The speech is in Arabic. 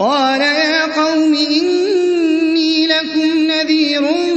قَالَ يَا قَوْمِ إِنِّي لَكُمْ نَذِيرٌ